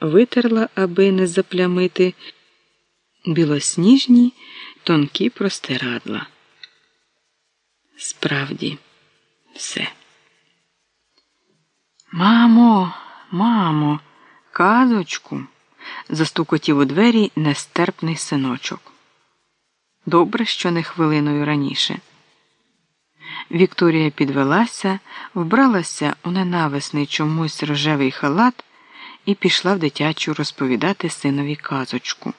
витерла, аби не заплямити білосніжні тонкі простирадла. Справді, все. Мамо, мамо, казочку, застукотів у двері нестерпний синочок. Добре, що не хвилиною раніше. Вікторія підвелася, вбралася у ненависний чомусь рожевий халат і пішла в дитячу розповідати синові казочку,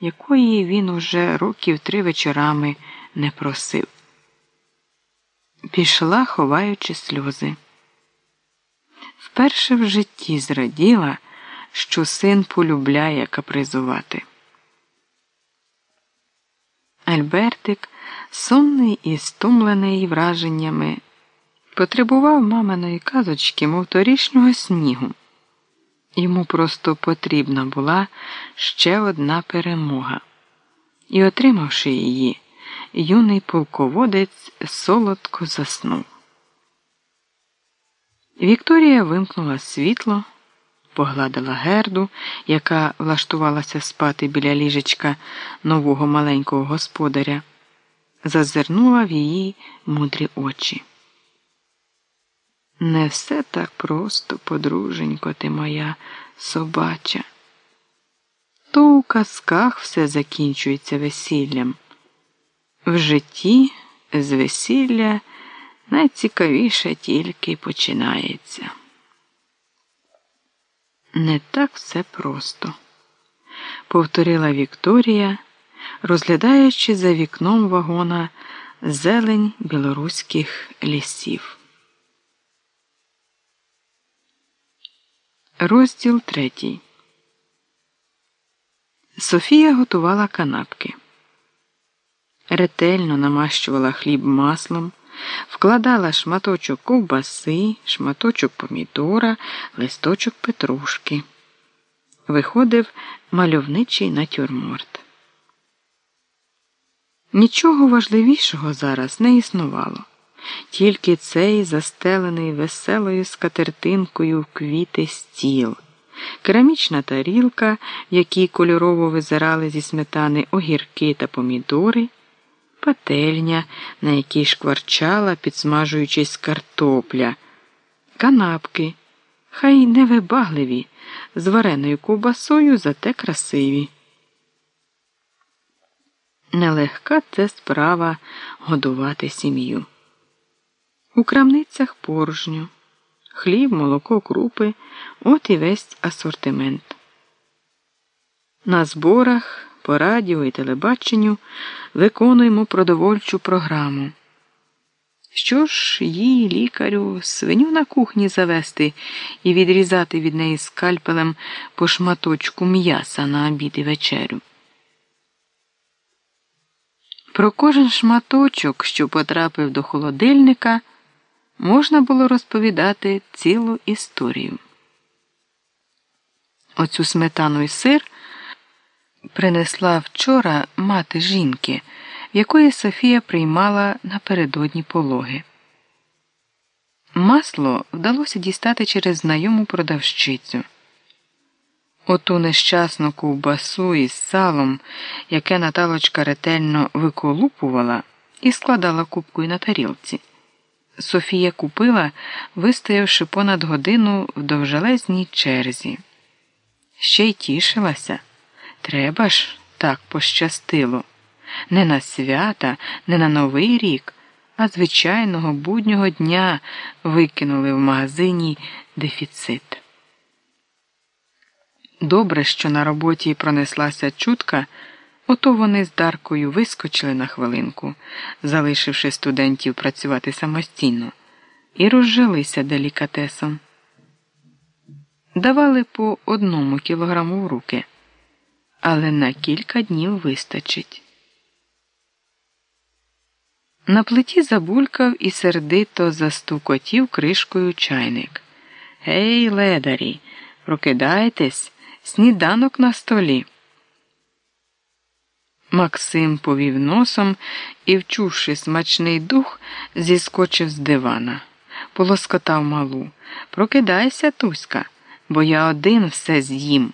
якої він уже років три вечорами не просив. Пішла, ховаючи сльози. Вперше в житті зраділа, що син полюбляє капризувати. Альбертик, сонний і стомлений враженнями, потребував маминої казочки, мов торішнього снігу. Йому просто потрібна була ще одна перемога. І, отримавши її, юний полководець солодко заснув. Вікторія вимкнула світло, погладила герду, яка влаштувалася спати біля ліжечка нового маленького господаря, зазирнула в її мудрі очі. Не все так просто, подруженько ти моя собача. То у казках все закінчується весіллям. В житті з весілля найцікавіше тільки починається. Не так все просто, повторила Вікторія, розглядаючи за вікном вагона зелень білоруських лісів. Розділ третій. Софія готувала канапки. Ретельно намащувала хліб маслом, вкладала шматочок ковбаси, шматочок помідора, листочок петрушки. Виходив мальовничий натюрморт. Нічого важливішого зараз не існувало. Тільки цей застелений веселою скатертинкою в квіти стіл, керамічна тарілка, в якій кольорово визирали зі сметани огірки та помідори, пательня, на якій шкварчала, підсмажуючись картопля, канапки, хай невибагливі, з вареною ковбасою, зате красиві. Нелегка це справа годувати сім'ю. У крамницях порожньо, хліб, молоко, крупи, от і весь асортимент. На зборах, по радіо і телебаченню виконуємо продовольчу програму. Що ж їй, лікарю, свиню на кухні завести і відрізати від неї скальпелем по шматочку м'яса на обід і вечерю? Про кожен шматочок, що потрапив до холодильника можна було розповідати цілу історію. Оцю сметану і сир принесла вчора мати жінки, якої Софія приймала напередодні пологи. Масло вдалося дістати через знайому продавщицю. Оту нещасну ковбасу із салом, яке Наталочка ретельно виколупувала і складала кубкою на тарілці. Софія купила, вистоявши понад годину в довжелезній черзі. Ще й тішилася. Треба ж так пощастило. Не на свята, не на Новий рік, а звичайного буднього дня викинули в магазині дефіцит. Добре, що на роботі пронеслася чутка. Ото вони з Даркою вискочили на хвилинку, залишивши студентів працювати самостійно, і розжилися делікатесом. Давали по одному кілограму в руки, але на кілька днів вистачить. На плиті забулькав і сердито застукотів кришкою чайник. Гей, ледарі, прокидайтесь, сніданок на столі. Максим повів носом і, вчувши смачний дух, зіскочив з дивана, полоскотав малу. Прокидайся, Туська, бо я один все з'їм.